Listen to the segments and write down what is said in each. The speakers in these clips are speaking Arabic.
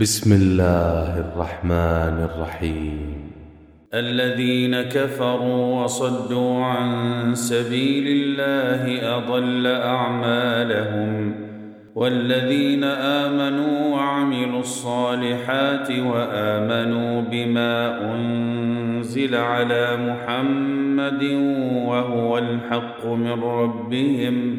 بسم الله الرحمن الرحيم. الذين كفروا وصدوا عن سبيل الله أضل أعمالهم والذين آمنوا وعملوا الصالحات وآمنوا بما أنزل على محمد وهو الحق من ربهم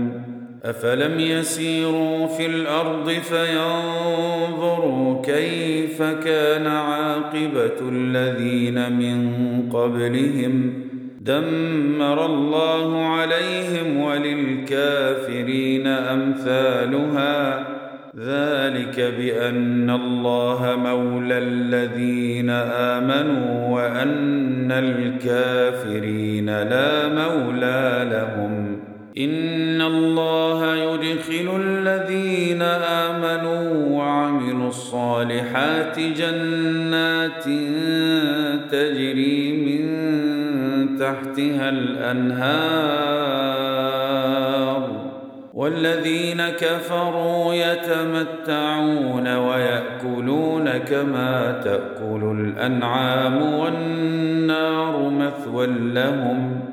أفلم يسيروا في الأرض فينظروا كيف كان عاقبة الذين من قبلهم دمر الله عليهم وللكافرين أمثالها ذلك بأن الله مولى الذين آمنوا وأن الصالحات جنات تجري من تحتها الأنهار والذين كفروا يتمتعون ويأكلون كما تأكل الأنعام والنار مثوى لهم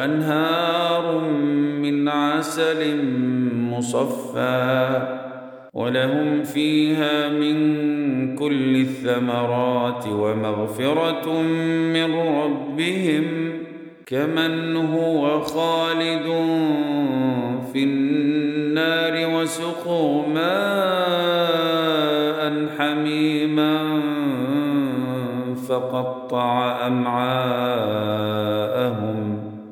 وأنهار من عسل مصفى ولهم فيها من كل الثمرات ومغفرة من ربهم كمن هو خالد في النار وسقوا ماء حميما فقطع أمعاءهم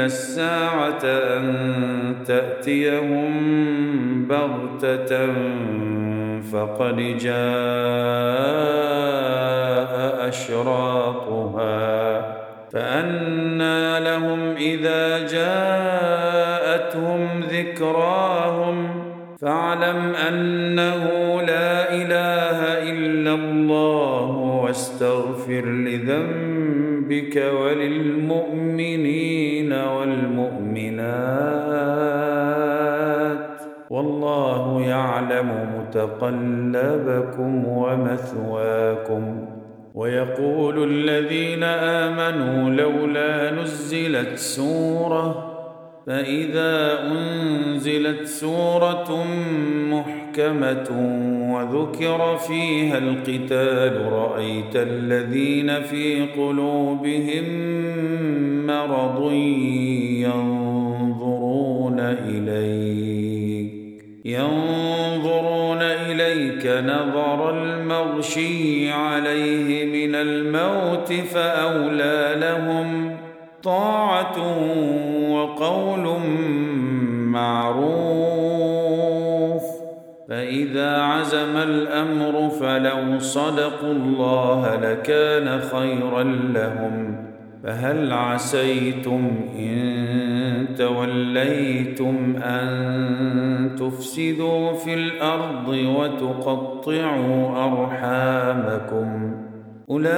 الا الساعة ان تاتيهم بغته فقد جاء اشراطها فانى لهم اذا جاءتهم ذكراهم فاعلم انه لا اله الا الله واستغفر لذنبك وللمؤمنين والمؤمنات والله يعلم متقلبكم ومثواكم. ويقول الذين آمنوا لولا نزلت سورة فإذا أنزلت سورة محكمة وذكر فيها القتال رأيت الذين في قلوبهم مرض إليك. ينظرون إليك نظر المغشي عليه من الموت فأولى لهم طاعة وقول معروف. فإذا عزم الأمر فلو صدقوا الله لكان خيرا لهم. فهل عسيتم إن توليتم أن تفسدوا في الأرض وتقطعوا أرحامكم؟ أولئك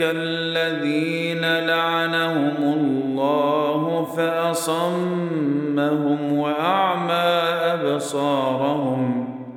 الذين لعنهم الله فأصمهم وأعمى أبصارهم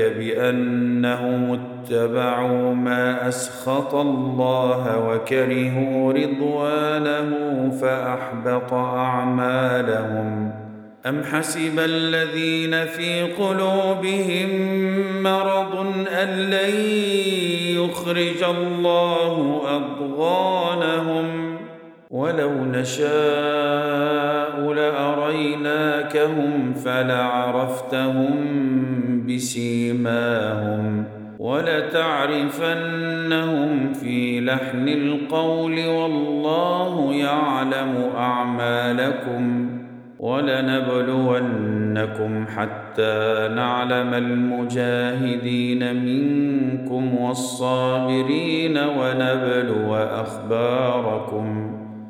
ذلك بأنهم اتبعوا ما أسخط الله وكرهوا رضوانه فأحبط أعمالهم. أم حسب الذين في قلوبهم مرض أن لن يخرج الله أضغانهم؟ ولو نشاء لأريناكهم فلعرفتهم بسيماهم ولتعرفنهم في لحن القول والله يعلم أعمالكم ولنبلونكم حتى نعلم المجاهدين منكم والصابرين ونبلو أخباركم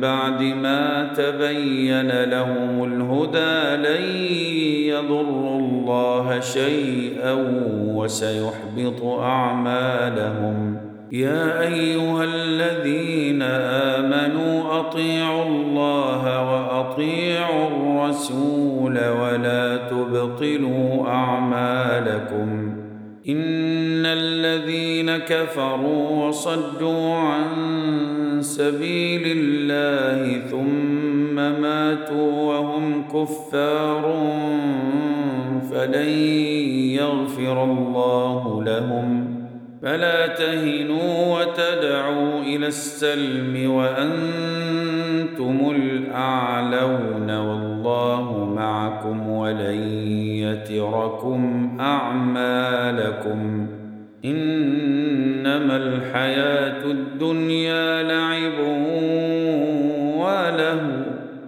بعد ما تبين لهم الهدى لن يضروا الله شيئا وسيحبط أعمالهم. يا أيها الذين آمنوا أطيعوا الله وأطيعوا الرسول ولا تبطلوا أعمالكم. إن الذين كفروا وصدوا عن سبيل الله ثم ماتوا وهم كفار فلن يغفر الله لهم. فلا تهنوا وتدعوا إلى السلم وأنتم الأعلون والله معكم ولن يتركم أعمالكم. إنما الحياة الدنيا لعب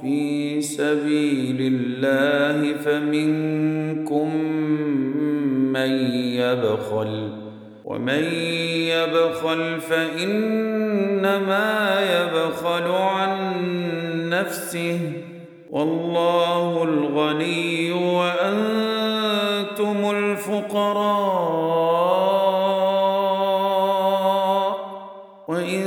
في سبيل الله فمنكم من يبخل ومن يبخل فإنما يبخل عن نفسه والله الغني وأنتم الفقراء وإن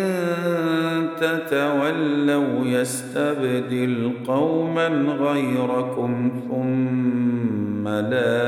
تتولوا يستبدل قوما غيركم ثم لا